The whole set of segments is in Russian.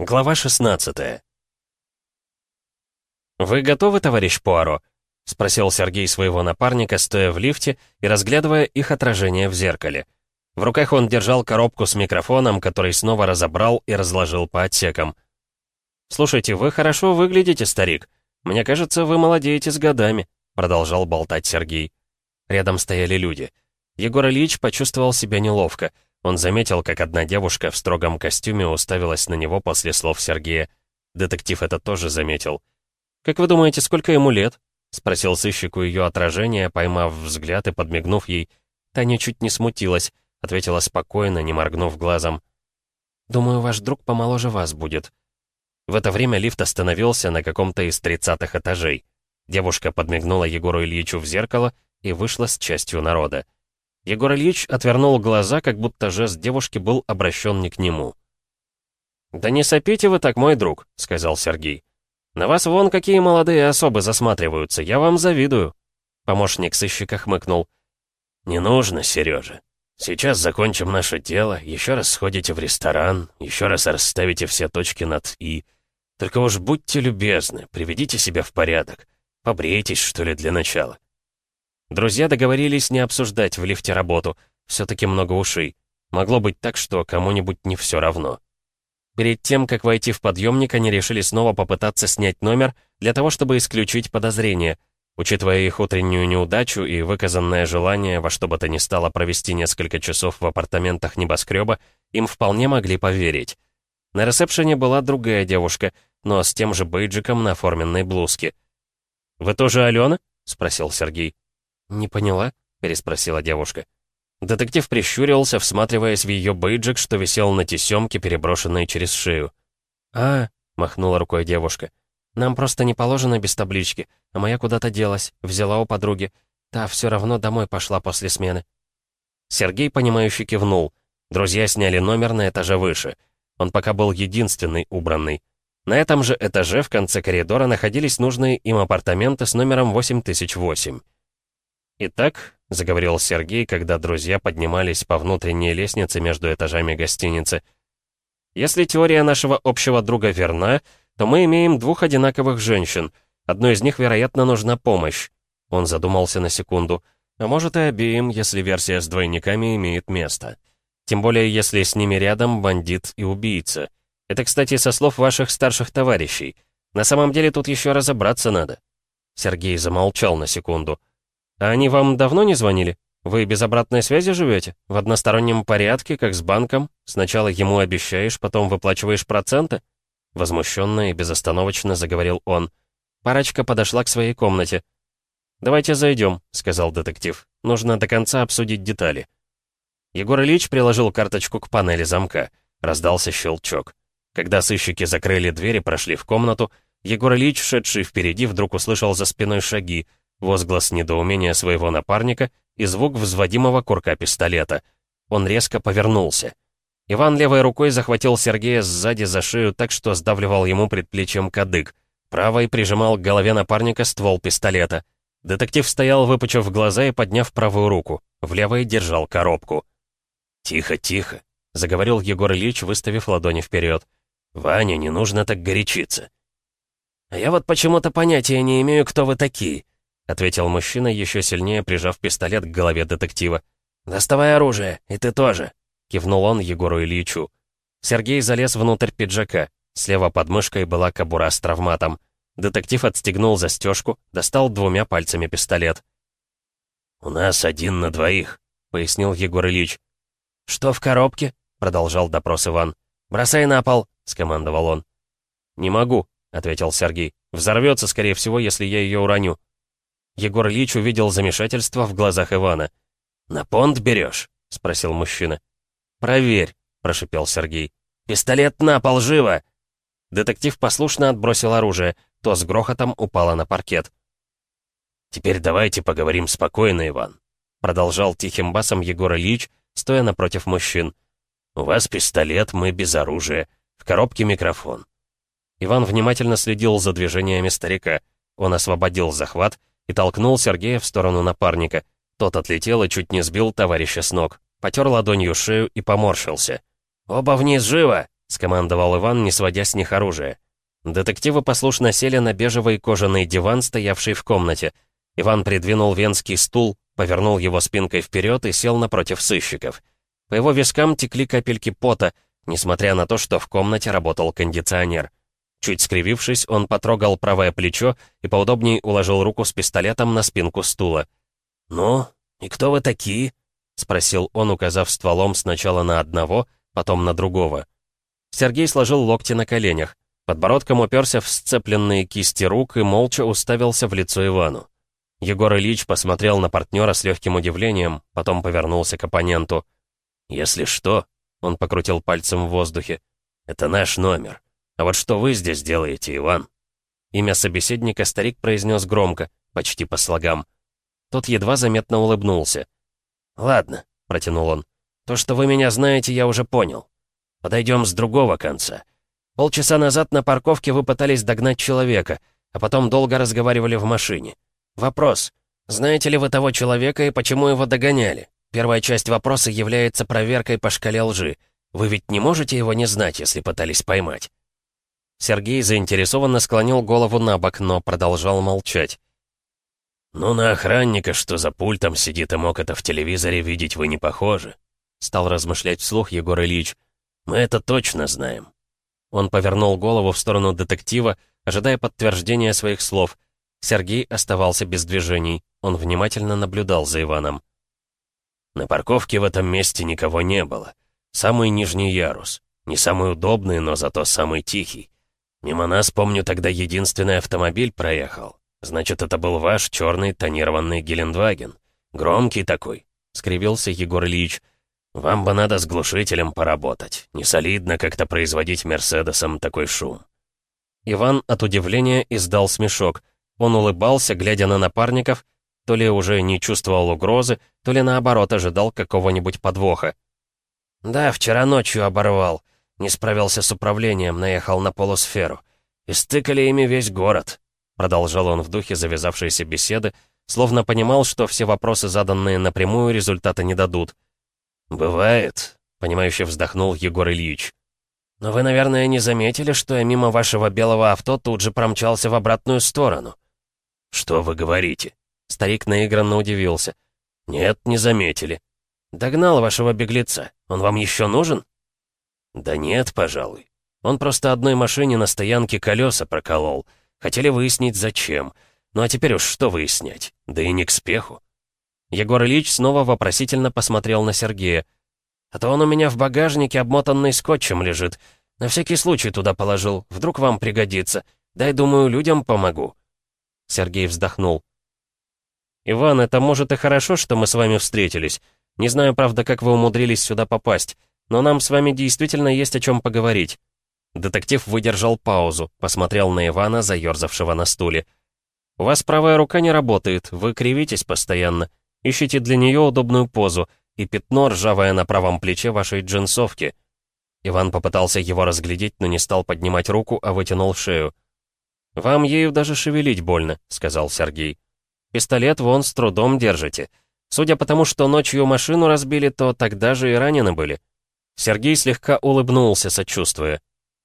Глава 16 «Вы готовы, товарищ Пуаро?» — спросил Сергей своего напарника, стоя в лифте и разглядывая их отражение в зеркале. В руках он держал коробку с микрофоном, который снова разобрал и разложил по отсекам. «Слушайте, вы хорошо выглядите, старик. Мне кажется, вы молодеете с годами», — продолжал болтать Сергей. Рядом стояли люди. Егор Ильич почувствовал себя неловко — он заметил, как одна девушка в строгом костюме уставилась на него после слов Сергея. Детектив это тоже заметил. «Как вы думаете, сколько ему лет?» — спросил сыщику ее отражение, поймав взгляд и подмигнув ей. Таня чуть не смутилась, ответила спокойно, не моргнув глазом. «Думаю, ваш друг помоложе вас будет». В это время лифт остановился на каком-то из тридцатых этажей. Девушка подмигнула Егору Ильичу в зеркало и вышла с частью народа. Егор Ильич отвернул глаза, как будто жест девушки был обращен не к нему. «Да не сопите вы так, мой друг», — сказал Сергей. «На вас вон какие молодые особы засматриваются, я вам завидую». Помощник сыщика хмыкнул. «Не нужно, Сережа. Сейчас закончим наше дело, еще раз сходите в ресторан, еще раз расставите все точки над «и». Только уж будьте любезны, приведите себя в порядок. Побрейтесь, что ли, для начала. Друзья договорились не обсуждать в лифте работу. Все-таки много ушей. Могло быть так, что кому-нибудь не все равно. Перед тем, как войти в подъемник, они решили снова попытаться снять номер для того, чтобы исключить подозрения. Учитывая их утреннюю неудачу и выказанное желание во что бы то ни стало провести несколько часов в апартаментах небоскреба, им вполне могли поверить. На ресепшене была другая девушка, но с тем же бейджиком на форменной блузке. «Вы тоже Алена?» — спросил Сергей. «Не поняла?» — переспросила девушка. Детектив прищурился, всматриваясь в ее бейджик, что висел на тесемке, переброшенной через шею. «А», — махнула рукой девушка, — «нам просто не положено без таблички, а моя куда-то делась, взяла у подруги. Та все равно домой пошла после смены». Сергей, понимающе кивнул. Друзья сняли номер на этаже выше. Он пока был единственный убранный. На этом же этаже в конце коридора находились нужные им апартаменты с номером 8008. «Итак», — заговорил Сергей, когда друзья поднимались по внутренней лестнице между этажами гостиницы, «если теория нашего общего друга верна, то мы имеем двух одинаковых женщин. Одной из них, вероятно, нужна помощь». Он задумался на секунду. «А может, и обеим, если версия с двойниками имеет место. Тем более, если с ними рядом бандит и убийца. Это, кстати, со слов ваших старших товарищей. На самом деле тут еще разобраться надо». Сергей замолчал на секунду. А они вам давно не звонили? Вы без обратной связи живете? В одностороннем порядке, как с банком? Сначала ему обещаешь, потом выплачиваешь проценты?» Возмущенно и безостановочно заговорил он. Парочка подошла к своей комнате. «Давайте зайдем», — сказал детектив. «Нужно до конца обсудить детали». Егор Ильич приложил карточку к панели замка. Раздался щелчок. Когда сыщики закрыли дверь и прошли в комнату, Егор Ильич, шедший впереди, вдруг услышал за спиной шаги — возглас недоумения своего напарника и звук взводимого курка пистолета. Он резко повернулся. Иван левой рукой захватил Сергея сзади за шею так, что сдавливал ему предплечьем кадык. Правой прижимал к голове напарника ствол пистолета. Детектив стоял, выпучив глаза и подняв правую руку. В левой держал коробку. «Тихо, тихо», — заговорил Егор Ильич, выставив ладони вперед. «Ваня, не нужно так горячиться». «А я вот почему-то понятия не имею, кто вы такие», — ответил мужчина, еще сильнее прижав пистолет к голове детектива. «Доставай оружие, и ты тоже», — кивнул он Егору Ильичу. Сергей залез внутрь пиджака. Слева под мышкой была кобура с травматом. Детектив отстегнул застежку, достал двумя пальцами пистолет. «У нас один на двоих», — пояснил Егор Ильич. «Что в коробке?» — продолжал допрос Иван. «Бросай на пол», — скомандовал он. «Не могу», — ответил Сергей. «Взорвется, скорее всего, если я ее уроню». Егор Ильич увидел замешательство в глазах Ивана. «На понт берешь?» — спросил мужчина. «Проверь», — прошипел Сергей. «Пистолет на пол, живо!» Детектив послушно отбросил оружие, то с грохотом упало на паркет. «Теперь давайте поговорим спокойно, Иван», — продолжал тихим басом Егор Ильич, стоя напротив мужчин. «У вас пистолет, мы без оружия. В коробке микрофон». Иван внимательно следил за движениями старика. Он освободил захват — и толкнул Сергея в сторону напарника. Тот отлетел и чуть не сбил товарища с ног. Потер ладонью шею и поморщился. «Оба вниз живо!» — скомандовал Иван, не сводя с них оружие. Детективы послушно сели на бежевый кожаный диван, стоявший в комнате. Иван придвинул венский стул, повернул его спинкой вперед и сел напротив сыщиков. По его вискам текли капельки пота, несмотря на то, что в комнате работал кондиционер. Чуть скривившись, он потрогал правое плечо и поудобнее уложил руку с пистолетом на спинку стула. «Ну, и кто вы такие?» — спросил он, указав стволом сначала на одного, потом на другого. Сергей сложил локти на коленях, подбородком уперся в сцепленные кисти рук и молча уставился в лицо Ивану. Егор Ильич посмотрел на партнера с легким удивлением, потом повернулся к оппоненту. «Если что», — он покрутил пальцем в воздухе, — «это наш номер. А вот что вы здесь делаете, Иван?» Имя собеседника старик произнес громко, почти по слогам. Тот едва заметно улыбнулся. «Ладно», — протянул он, — «то, что вы меня знаете, я уже понял. Подойдем с другого конца. Полчаса назад на парковке вы пытались догнать человека, а потом долго разговаривали в машине. Вопрос. Знаете ли вы того человека и почему его догоняли? Первая часть вопроса является проверкой по шкале лжи. Вы ведь не можете его не знать, если пытались поймать. Сергей заинтересованно склонил голову на бок, но продолжал молчать. «Ну, на охранника, что за пультом сидит и мог это в телевизоре видеть, вы не похожи», стал размышлять вслух Егор Ильич. «Мы это точно знаем». Он повернул голову в сторону детектива, ожидая подтверждения своих слов. Сергей оставался без движений. Он внимательно наблюдал за Иваном. «На парковке в этом месте никого не было. Самый нижний ярус. Не самый удобный, но зато самый тихий. Мимо нас, помню, тогда единственный автомобиль проехал. Значит, это был ваш черный тонированный Гелендваген. Громкий такой», — скривился Егор Ильич. «Вам бы надо с глушителем поработать. Не солидно как-то производить Мерседесом такой шум». Иван от удивления издал смешок. Он улыбался, глядя на напарников, то ли уже не чувствовал угрозы, то ли наоборот ожидал какого-нибудь подвоха. «Да, вчера ночью оборвал. Не справился с управлением, наехал на полусферу. Истыкали ими весь город», — продолжал он в духе завязавшейся беседы, словно понимал, что все вопросы, заданные напрямую, результата не дадут. «Бывает», — понимающе вздохнул Егор Ильич. «Но вы, наверное, не заметили, что я мимо вашего белого авто тут же промчался в обратную сторону?» «Что вы говорите?» Старик наигранно удивился. «Нет, не заметили. Догнал вашего беглеца. Он вам еще нужен?» «Да нет, пожалуй. Он просто одной машине на стоянке колеса проколол. Хотели выяснить, зачем. Ну а теперь уж что выяснять? Да и не к спеху». Егор Ильич снова вопросительно посмотрел на Сергея. «А то он у меня в багажнике обмотанный скотчем лежит. На всякий случай туда положил. Вдруг вам пригодится. Дай, думаю, людям помогу». Сергей вздохнул. «Иван, это может и хорошо, что мы с вами встретились. Не знаю, правда, как вы умудрились сюда попасть. Но нам с вами действительно есть о чем поговорить». Детектив выдержал паузу, посмотрел на Ивана, заерзавшего на стуле. «У вас правая рука не работает, вы кривитесь постоянно. Ищите для нее удобную позу и пятно, ржавое на правом плече вашей джинсовки». Иван попытался его разглядеть, но не стал поднимать руку, а вытянул шею. «Вам ею даже шевелить больно», — сказал Сергей. «Пистолет вон с трудом держите. Судя по тому, что ночью машину разбили, то тогда же и ранены были. Сергей слегка улыбнулся, сочувствуя.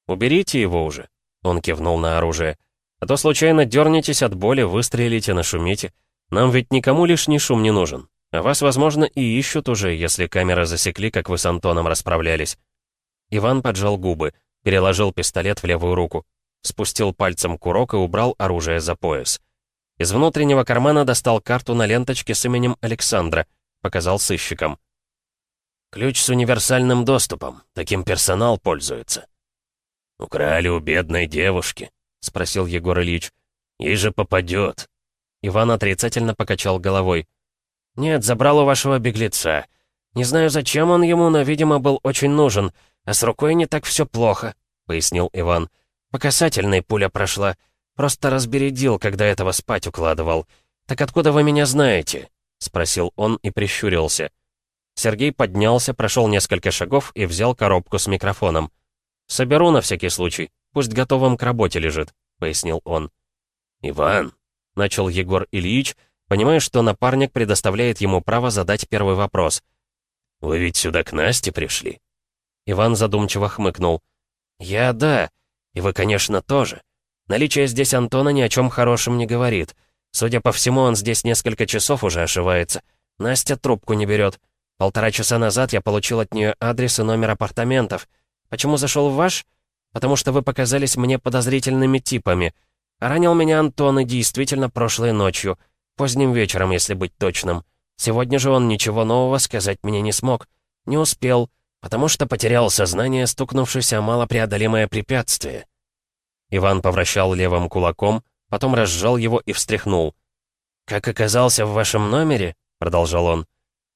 «Уберите его уже», — он кивнул на оружие. «А то случайно дернетесь от боли, выстрелите, нашумите. Нам ведь никому лишний шум не нужен. А вас, возможно, и ищут уже, если камеры засекли, как вы с Антоном расправлялись». Иван поджал губы, переложил пистолет в левую руку, спустил пальцем курок и убрал оружие за пояс. Из внутреннего кармана достал карту на ленточке с именем Александра, показал сыщикам. Ключ с универсальным доступом. Таким персонал пользуется. «Украли у бедной девушки», — спросил Егор Ильич. «Ей же попадет». Иван отрицательно покачал головой. «Нет, забрал у вашего беглеца. Не знаю, зачем он ему, но, видимо, был очень нужен. А с рукой не так все плохо», — пояснил Иван. «По касательной пуля прошла. Просто разбередил, когда этого спать укладывал. Так откуда вы меня знаете?» — спросил он и прищурился. Сергей поднялся, прошел несколько шагов и взял коробку с микрофоном. «Соберу на всякий случай. Пусть готовым к работе лежит», — пояснил он. «Иван», — начал Егор Ильич, понимая, что напарник предоставляет ему право задать первый вопрос. «Вы ведь сюда к Насте пришли?» Иван задумчиво хмыкнул. «Я — да. И вы, конечно, тоже. Наличие здесь Антона ни о чем хорошем не говорит. Судя по всему, он здесь несколько часов уже ошивается. Настя трубку не берет. Полтора часа назад я получил от нее адрес и номер апартаментов. Почему зашел в ваш? Потому что вы показались мне подозрительными типами. ранил меня Антон и действительно прошлой ночью. Поздним вечером, если быть точным. Сегодня же он ничего нового сказать мне не смог. Не успел, потому что потерял сознание, стукнувшись о малопреодолимое препятствие. Иван повращал левым кулаком, потом разжал его и встряхнул. «Как оказался в вашем номере?» — продолжал он.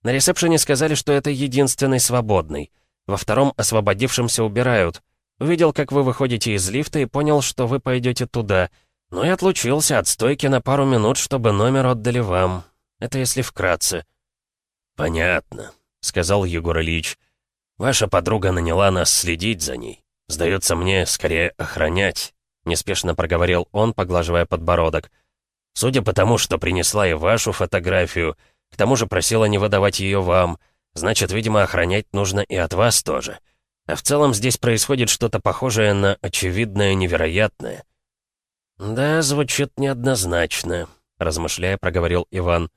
На ресепшене сказали, что это единственный свободный. Во втором освободившемся убирают. Увидел, как вы выходите из лифта и понял, что вы пойдете туда. Ну и отлучился от стойки на пару минут, чтобы номер отдали вам. Это если вкратце. «Понятно», — сказал Егор Ильич. «Ваша подруга наняла нас следить за ней. Сдается мне, скорее охранять», — неспешно проговорил он, поглаживая подбородок. «Судя по тому, что принесла и вашу фотографию, — к тому же просила не выдавать ее вам. Значит, видимо, охранять нужно и от вас тоже. А в целом здесь происходит что-то похожее на очевидное невероятное». «Да, звучит неоднозначно», — размышляя, проговорил Иван.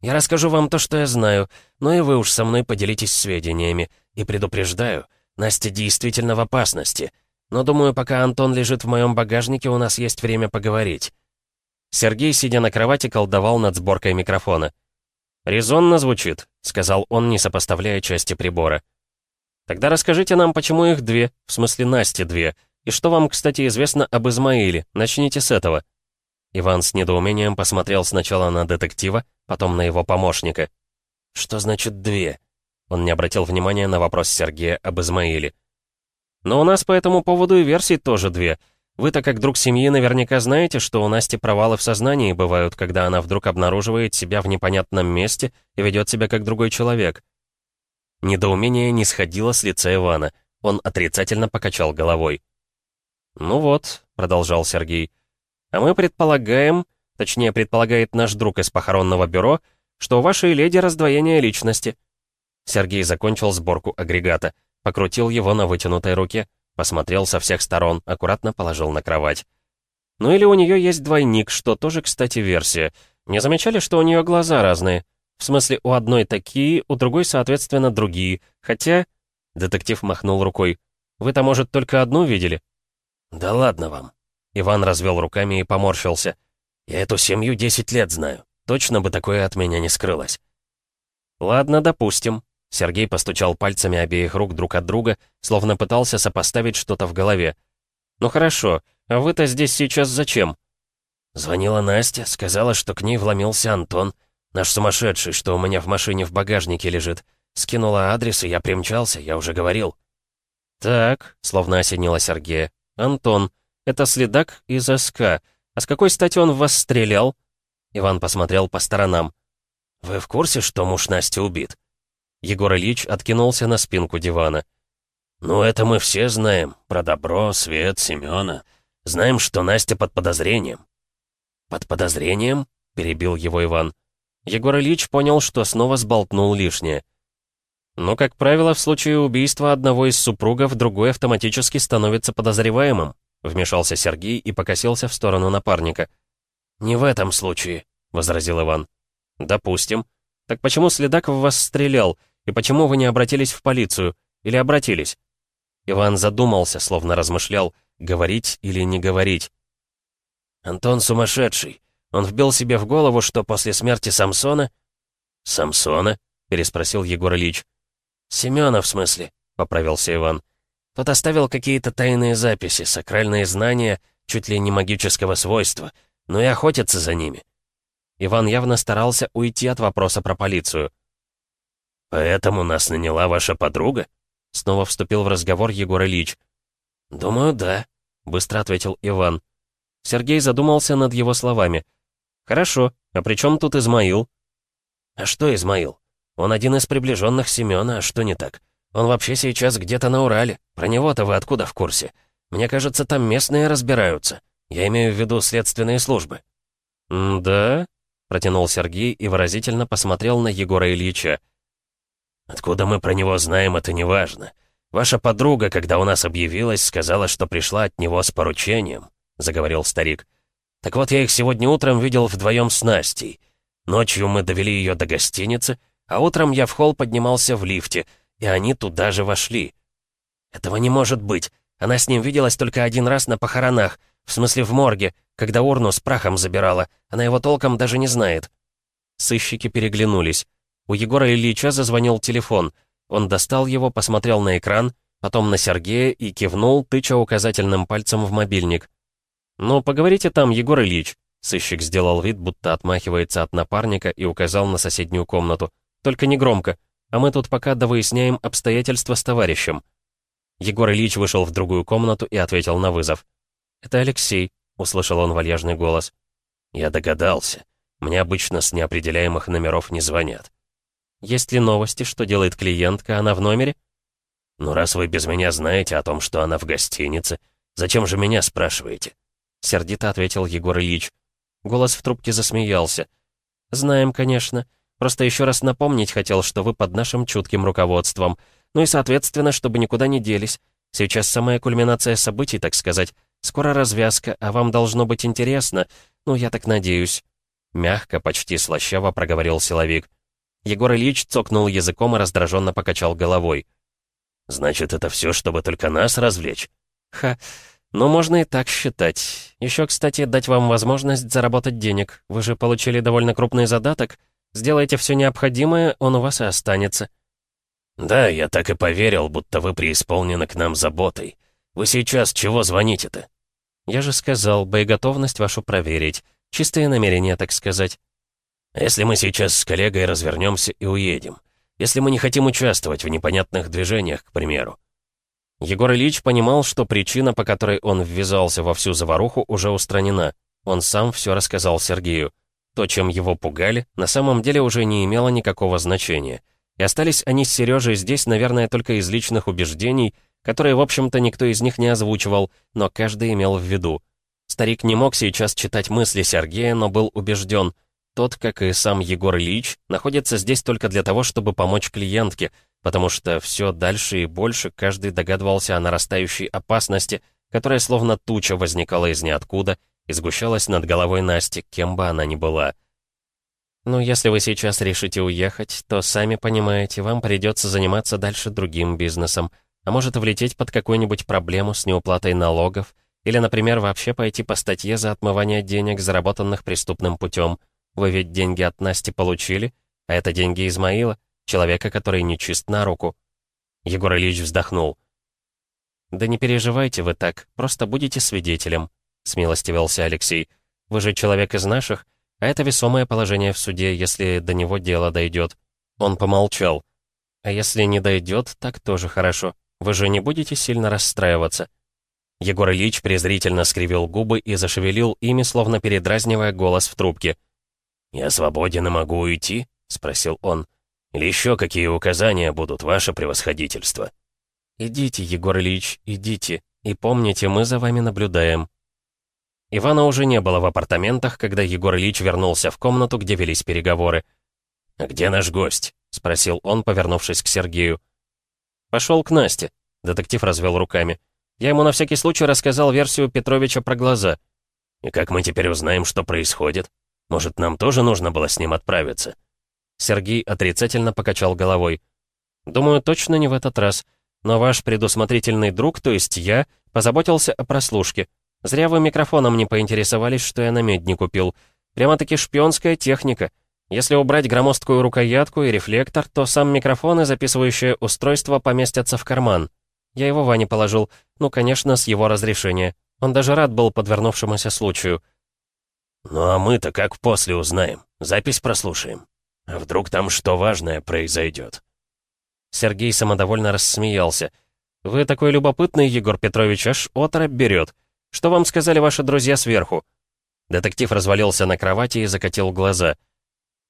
«Я расскажу вам то, что я знаю, но и вы уж со мной поделитесь сведениями. И предупреждаю, Настя действительно в опасности. Но думаю, пока Антон лежит в моем багажнике, у нас есть время поговорить». Сергей, сидя на кровати, колдовал над сборкой микрофона. «Резонно звучит», — сказал он, не сопоставляя части прибора. «Тогда расскажите нам, почему их две, в смысле Насти две, и что вам, кстати, известно об Измаиле. Начните с этого». Иван с недоумением посмотрел сначала на детектива, потом на его помощника. «Что значит две?» Он не обратил внимания на вопрос Сергея об Измаиле. «Но у нас по этому поводу и версий тоже две. Вы-то как друг семьи наверняка знаете, что у Насти провалы в сознании бывают, когда она вдруг обнаруживает себя в непонятном месте и ведет себя как другой человек. Недоумение не сходило с лица Ивана. Он отрицательно покачал головой. «Ну вот», — продолжал Сергей, — «а мы предполагаем, точнее предполагает наш друг из похоронного бюро, что у вашей леди раздвоение личности». Сергей закончил сборку агрегата, покрутил его на вытянутой руке. Посмотрел со всех сторон, аккуратно положил на кровать. Ну или у нее есть двойник, что тоже, кстати, версия. Не замечали, что у нее глаза разные? В смысле, у одной такие, у другой, соответственно, другие. Хотя... Детектив махнул рукой. Вы-то, может, только одну видели? Да ладно вам. Иван развел руками и поморщился. Я эту семью десять лет знаю. Точно бы такое от меня не скрылось. Ладно, допустим. Сергей постучал пальцами обеих рук друг от друга, словно пытался сопоставить что-то в голове. «Ну хорошо, а вы-то здесь сейчас зачем?» Звонила Настя, сказала, что к ней вломился Антон, наш сумасшедший, что у меня в машине в багажнике лежит. Скинула адрес, и я примчался, я уже говорил. «Так», — словно осенила Сергея. «Антон, это следак из СК. А с какой стати он в вас стрелял?» Иван посмотрел по сторонам. «Вы в курсе, что муж Насти убит?» Егор Ильич откинулся на спинку дивана. «Ну, это мы все знаем. Про добро, свет, Семёна. Знаем, что Настя под подозрением». «Под подозрением?» — перебил его Иван. Егор Ильич понял, что снова сболтнул лишнее. Но, как правило, в случае убийства одного из супругов другой автоматически становится подозреваемым», — вмешался Сергей и покосился в сторону напарника. «Не в этом случае», — возразил Иван. «Допустим. Так почему следак в вас стрелял? И почему вы не обратились в полицию? Или обратились?» Иван задумался, словно размышлял, говорить или не говорить. «Антон сумасшедший. Он вбил себе в голову, что после смерти Самсона...» «Самсона?» — переспросил Егор Ильич. «Семёна, в смысле», — поправился Иван. «Тот оставил какие-то тайные записи, сакральные знания, чуть ли не магического свойства, но и охотится за ними». Иван явно старался уйти от вопроса про полицию. «Поэтому нас наняла ваша подруга?» Снова вступил в разговор Егор Ильич. «Думаю, да», — быстро ответил Иван. Сергей задумался над его словами. «Хорошо, а при чем тут Измаил?» «А что Измаил? Он один из приближенных Семена, а что не так? Он вообще сейчас где-то на Урале. Про него-то вы откуда в курсе? Мне кажется, там местные разбираются. Я имею в виду следственные службы». «Да?» — протянул Сергей и выразительно посмотрел на Егора Ильича. Откуда мы про него знаем, это не важно. Ваша подруга, когда у нас объявилась, сказала, что пришла от него с поручением», — заговорил старик. «Так вот, я их сегодня утром видел вдвоем с Настей. Ночью мы довели ее до гостиницы, а утром я в холл поднимался в лифте, и они туда же вошли. Этого не может быть. Она с ним виделась только один раз на похоронах, в смысле в морге, когда урну с прахом забирала. Она его толком даже не знает». Сыщики переглянулись. У Егора Ильича зазвонил телефон — он достал его, посмотрел на экран, потом на Сергея и кивнул, тыча указательным пальцем в мобильник. «Ну, поговорите там, Егор Ильич». Сыщик сделал вид, будто отмахивается от напарника и указал на соседнюю комнату. «Только не громко, а мы тут пока довыясняем обстоятельства с товарищем». Егор Ильич вышел в другую комнату и ответил на вызов. «Это Алексей», — услышал он вальяжный голос. «Я догадался. Мне обычно с неопределяемых номеров не звонят. Есть ли новости, что делает клиентка, она в номере? Ну, раз вы без меня знаете о том, что она в гостинице, зачем же меня спрашиваете? Сердито ответил Егор Ильич. Голос в трубке засмеялся. «Знаем, конечно. Просто еще раз напомнить хотел, что вы под нашим чутким руководством. Ну и, соответственно, чтобы никуда не делись. Сейчас самая кульминация событий, так сказать. Скоро развязка, а вам должно быть интересно. Ну, я так надеюсь». Мягко, почти слащаво проговорил силовик. Егор Ильич цокнул языком и раздраженно покачал головой. «Значит, это все, чтобы только нас развлечь?» «Ха, ну можно и так считать. Еще, кстати, дать вам возможность заработать денег. Вы же получили довольно крупный задаток. Сделайте все необходимое, он у вас и останется». «Да, я так и поверил, будто вы преисполнены к нам заботой. Вы сейчас чего звоните-то?» «Я же сказал, боеготовность вашу проверить. Чистые намерения, так сказать». Если мы сейчас с коллегой развернемся и уедем? Если мы не хотим участвовать в непонятных движениях, к примеру?» Егор Ильич понимал, что причина, по которой он ввязался во всю заваруху, уже устранена. Он сам все рассказал Сергею. То, чем его пугали, на самом деле уже не имело никакого значения. И остались они с Сережей здесь, наверное, только из личных убеждений, которые, в общем-то, никто из них не озвучивал, но каждый имел в виду. Старик не мог сейчас читать мысли Сергея, но был убежден — тот, как и сам Егор Ильич, находится здесь только для того, чтобы помочь клиентке, потому что все дальше и больше каждый догадывался о нарастающей опасности, которая словно туча возникала из ниоткуда и сгущалась над головой Насти, кем бы она ни была. «Ну, если вы сейчас решите уехать, то, сами понимаете, вам придется заниматься дальше другим бизнесом, а может влететь под какую-нибудь проблему с неуплатой налогов, или, например, вообще пойти по статье за отмывание денег, заработанных преступным путем. Вы ведь деньги от Насти получили, а это деньги Измаила, человека, который не чист на руку». Егор Ильич вздохнул. «Да не переживайте вы так, просто будете свидетелем», — смилостивился Алексей. «Вы же человек из наших, а это весомое положение в суде, если до него дело дойдет». Он помолчал. «А если не дойдет, так тоже хорошо. Вы же не будете сильно расстраиваться». Егор Ильич презрительно скривил губы и зашевелил ими, словно передразнивая голос в трубке. «Я свободен и могу уйти?» — спросил он. «Или еще какие указания будут, ваше превосходительство?» «Идите, Егор Ильич, идите, и помните, мы за вами наблюдаем». Ивана уже не было в апартаментах, когда Егор Ильич вернулся в комнату, где велись переговоры. «А где наш гость?» — спросил он, повернувшись к Сергею. «Пошел к Насте», — детектив развел руками. «Я ему на всякий случай рассказал версию Петровича про глаза». «И как мы теперь узнаем, что происходит?» Может, нам тоже нужно было с ним отправиться?» Сергей отрицательно покачал головой. «Думаю, точно не в этот раз. Но ваш предусмотрительный друг, то есть я, позаботился о прослушке. Зря вы микрофоном не поинтересовались, что я на медне купил. Прямо-таки шпионская техника. Если убрать громоздкую рукоятку и рефлектор, то сам микрофон и записывающее устройство поместятся в карман. Я его Ване положил, ну, конечно, с его разрешения. Он даже рад был подвернувшемуся случаю. «Ну а мы-то как после узнаем? Запись прослушаем. А вдруг там что важное произойдет?» Сергей самодовольно рассмеялся. «Вы такой любопытный, Егор Петрович, аж оторопь берет. Что вам сказали ваши друзья сверху?» Детектив развалился на кровати и закатил глаза.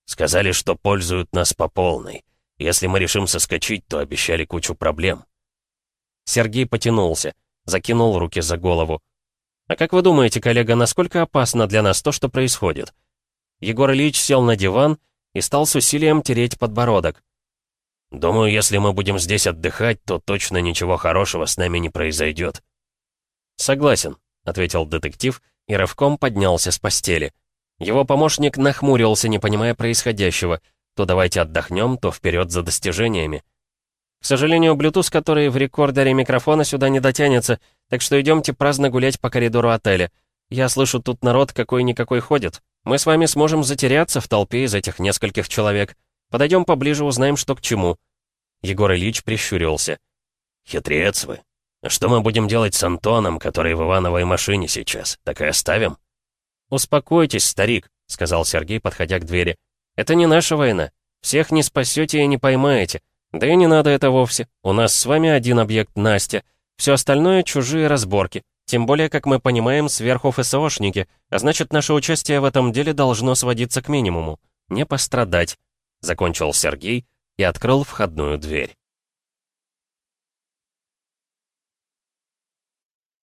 «Сказали, что пользуют нас по полной. Если мы решим соскочить, то обещали кучу проблем». Сергей потянулся, закинул руки за голову. «А как вы думаете, коллега, насколько опасно для нас то, что происходит?» Егор Ильич сел на диван и стал с усилием тереть подбородок. Думаю, если мы будем здесь отдыхать, то точно ничего хорошего с нами не произойдет. «Согласен», — ответил детектив и рывком поднялся с постели. Его помощник нахмурился, не понимая происходящего. То давайте отдохнем, то вперед за достижениями. К сожалению, Bluetooth, который в рекордере микрофона, сюда не дотянется, так что идемте праздно гулять по коридору отеля. Я слышу, тут народ какой-никакой ходит. Мы с вами сможем затеряться в толпе из этих нескольких человек. Подойдем поближе, узнаем, что к чему». Егор Ильич прищурился. «Хитрец вы. Что мы будем делать с Антоном, который в Ивановой машине сейчас? Так и оставим?» «Успокойтесь, старик», — сказал Сергей, подходя к двери. «Это не наша война. Всех не спасете и не поймаете. Да и не надо это вовсе. У нас с вами один объект Настя. Все остальное — чужие разборки. Тем более, как мы понимаем, сверху ФСОшники, а значит, наше участие в этом деле должно сводиться к минимуму. Не пострадать», — закончил Сергей и открыл входную дверь.